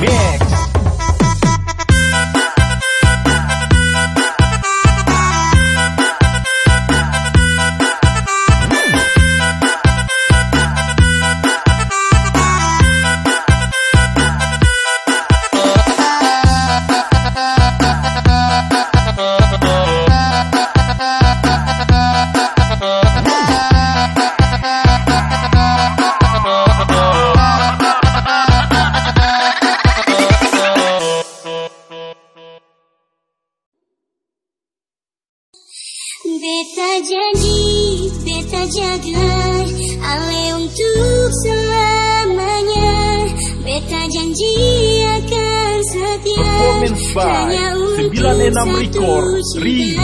Bien. Record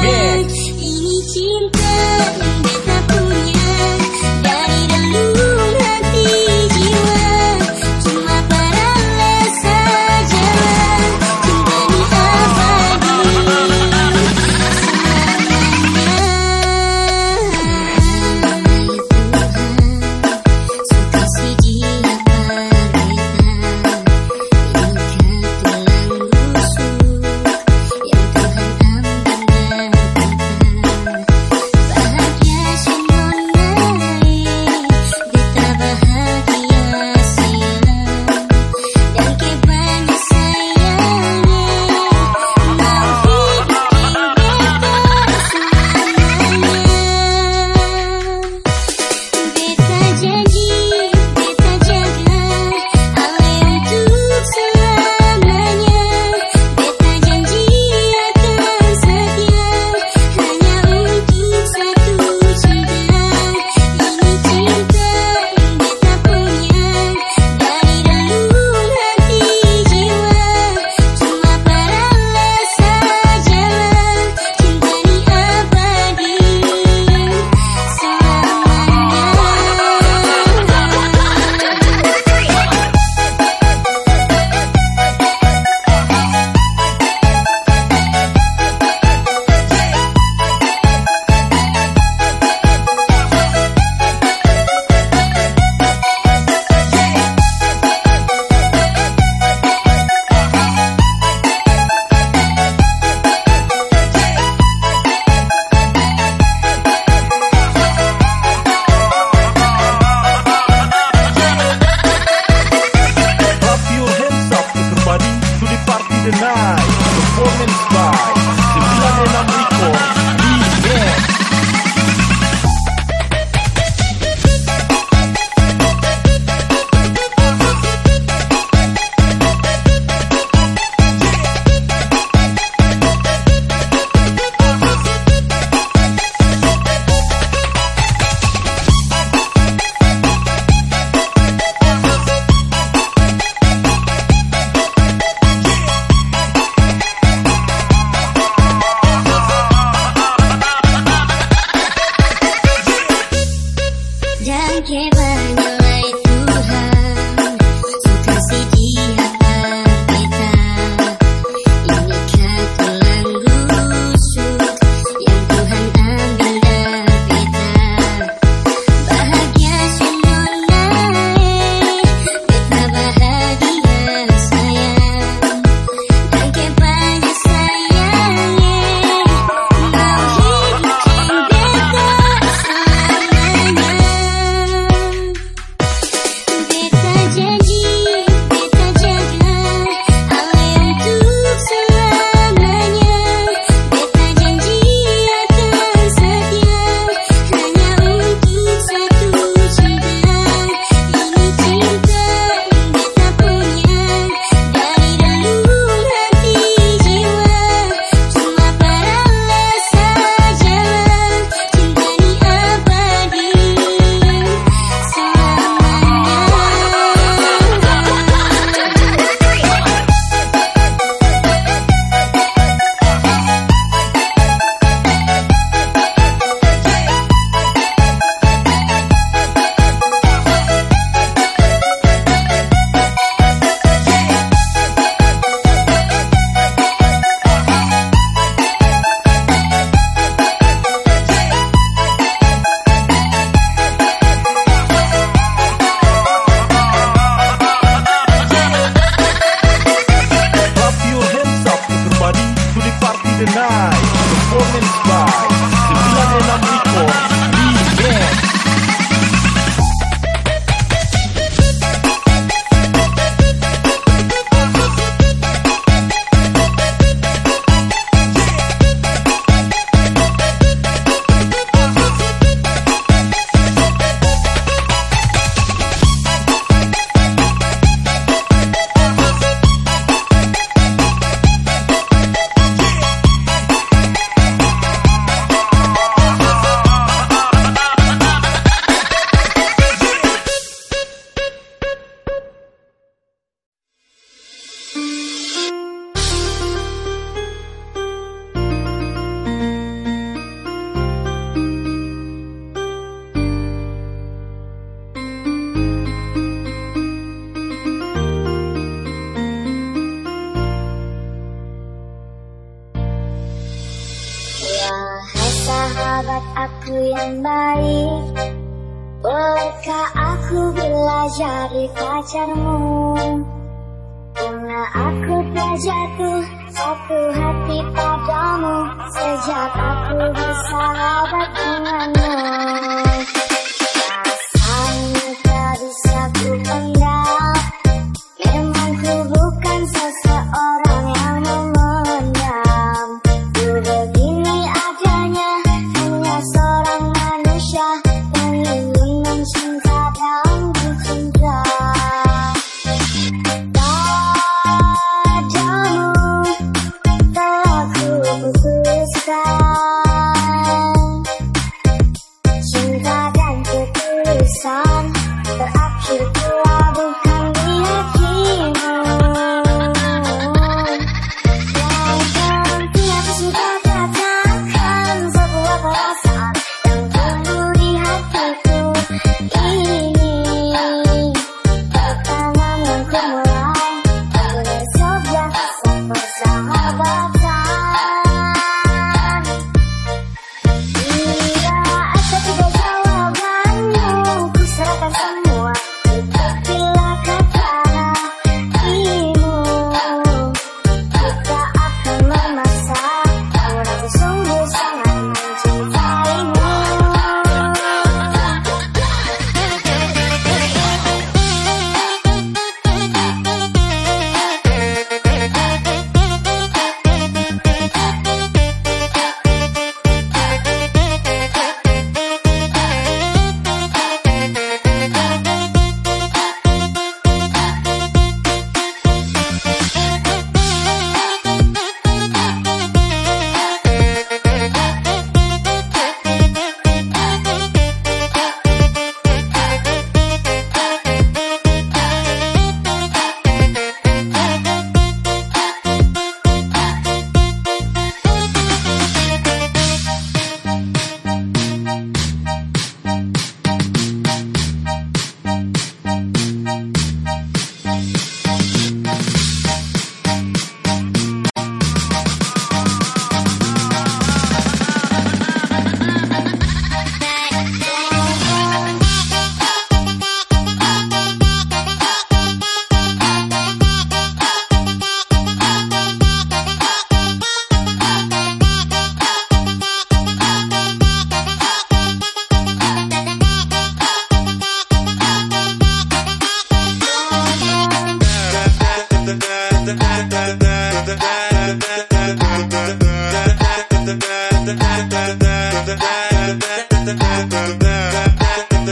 I don't know.